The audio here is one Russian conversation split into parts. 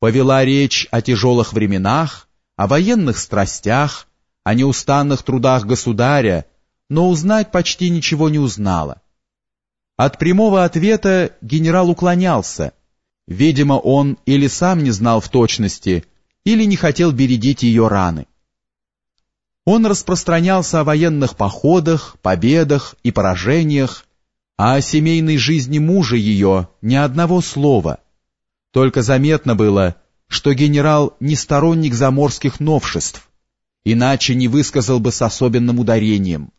повела речь о тяжелых временах, о военных страстях, о неустанных трудах государя, но узнать почти ничего не узнала. От прямого ответа генерал уклонялся. Видимо, он или сам не знал в точности, или не хотел бередить ее раны. Он распространялся о военных походах, победах и поражениях, а о семейной жизни мужа ее ни одного слова. Только заметно было, что генерал не сторонник заморских новшеств, иначе не высказал бы с особенным ударением.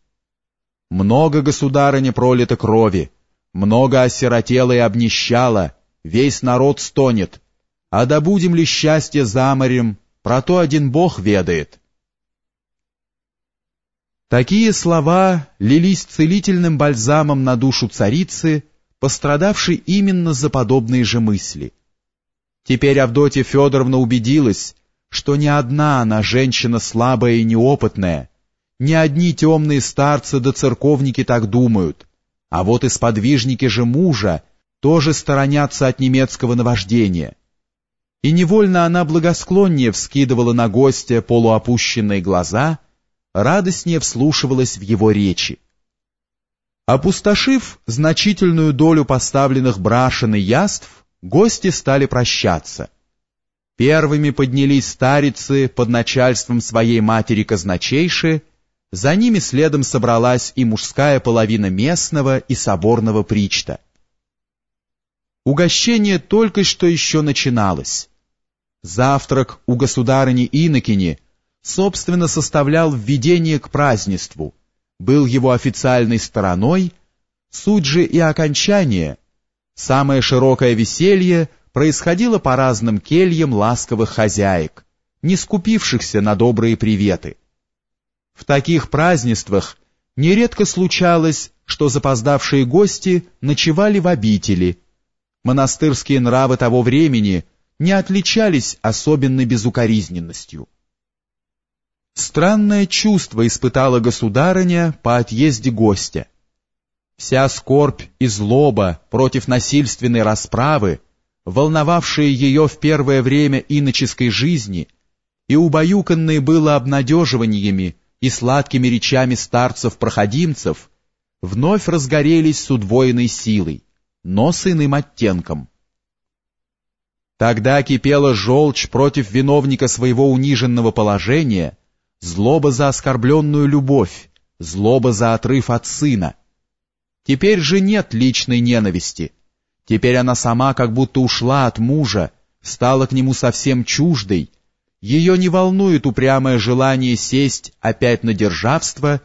Много государыня пролито крови, много осиротело и обнищало, весь народ стонет, а добудем ли счастье за морем, про то один Бог ведает. Такие слова лились целительным бальзамом на душу царицы, пострадавшей именно за подобные же мысли. Теперь Авдотья Федоровна убедилась, что ни одна она женщина слабая и неопытная, ни одни темные старцы да церковники так думают, а вот и сподвижники же мужа тоже сторонятся от немецкого наваждения. И невольно она благосклоннее вскидывала на гостя полуопущенные глаза — радостнее вслушивалась в его речи. Опустошив значительную долю поставленных брашен и яств, гости стали прощаться. Первыми поднялись старицы под начальством своей матери казначейши, за ними следом собралась и мужская половина местного и соборного причта. Угощение только что еще начиналось. Завтрак у государыни Инокини собственно составлял введение к празднеству, был его официальной стороной, суть же и окончание, самое широкое веселье происходило по разным кельям ласковых хозяек, не скупившихся на добрые приветы. В таких празднествах нередко случалось, что запоздавшие гости ночевали в обители. Монастырские нравы того времени не отличались особенной безукоризненностью. Странное чувство испытала государыня по отъезде гостя. Вся скорбь и злоба против насильственной расправы, волновавшие ее в первое время иноческой жизни, и убаюканные было обнадеживаниями и сладкими речами старцев-проходимцев, вновь разгорелись с удвоенной силой, но с иным оттенком. Тогда кипела желчь против виновника своего униженного положения — злоба за оскорбленную любовь, злоба за отрыв от сына. Теперь же нет личной ненависти. Теперь она сама как будто ушла от мужа, стала к нему совсем чуждой. Ее не волнует упрямое желание сесть опять на державство,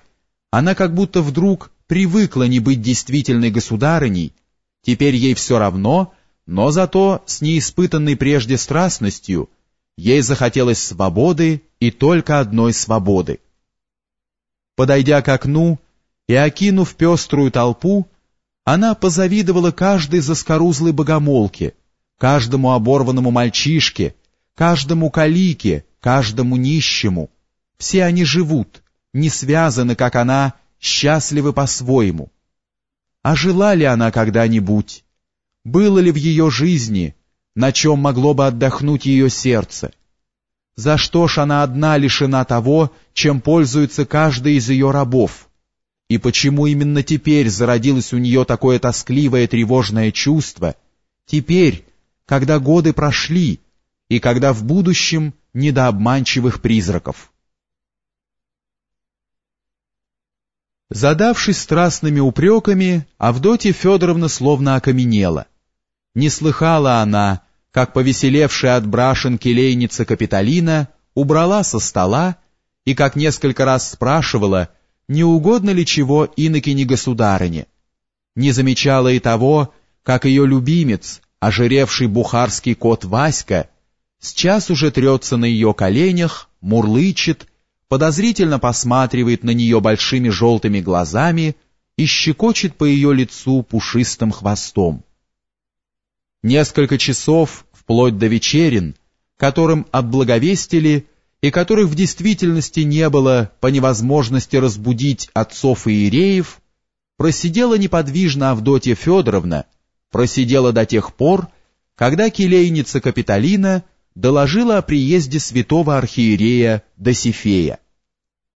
она как будто вдруг привыкла не быть действительной государыней, теперь ей все равно, но зато с неиспытанной прежде страстностью ей захотелось свободы и только одной свободы. Подойдя к окну и окинув пеструю толпу, она позавидовала каждой заскорузлой богомолке, каждому оборванному мальчишке, каждому калике, каждому нищему. Все они живут, не связаны, как она, счастливы по-своему. А жила ли она когда-нибудь? Было ли в ее жизни, на чем могло бы отдохнуть ее сердце? За что ж она одна лишена того, чем пользуется каждый из ее рабов? И почему именно теперь зародилось у нее такое тоскливое тревожное чувство? Теперь, когда годы прошли, и когда в будущем не до обманчивых призраков. Задавшись страстными упреками, Авдотья Федоровна словно окаменела. Не слыхала она, как повеселевшая от брашен келейница Капитолина убрала со стола и как несколько раз спрашивала, не угодно ли чего инокине государыне. Не замечала и того, как ее любимец, ожиревший бухарский кот Васька, сейчас уже трется на ее коленях, мурлычет, подозрительно посматривает на нее большими желтыми глазами и щекочет по ее лицу пушистым хвостом. Несколько часов вплоть до вечерин, которым облаговестили и которых в действительности не было по невозможности разбудить отцов и иереев, просидела неподвижно Авдотья Федоровна, просидела до тех пор, когда келейница Капитолина доложила о приезде святого архиерея Досифея.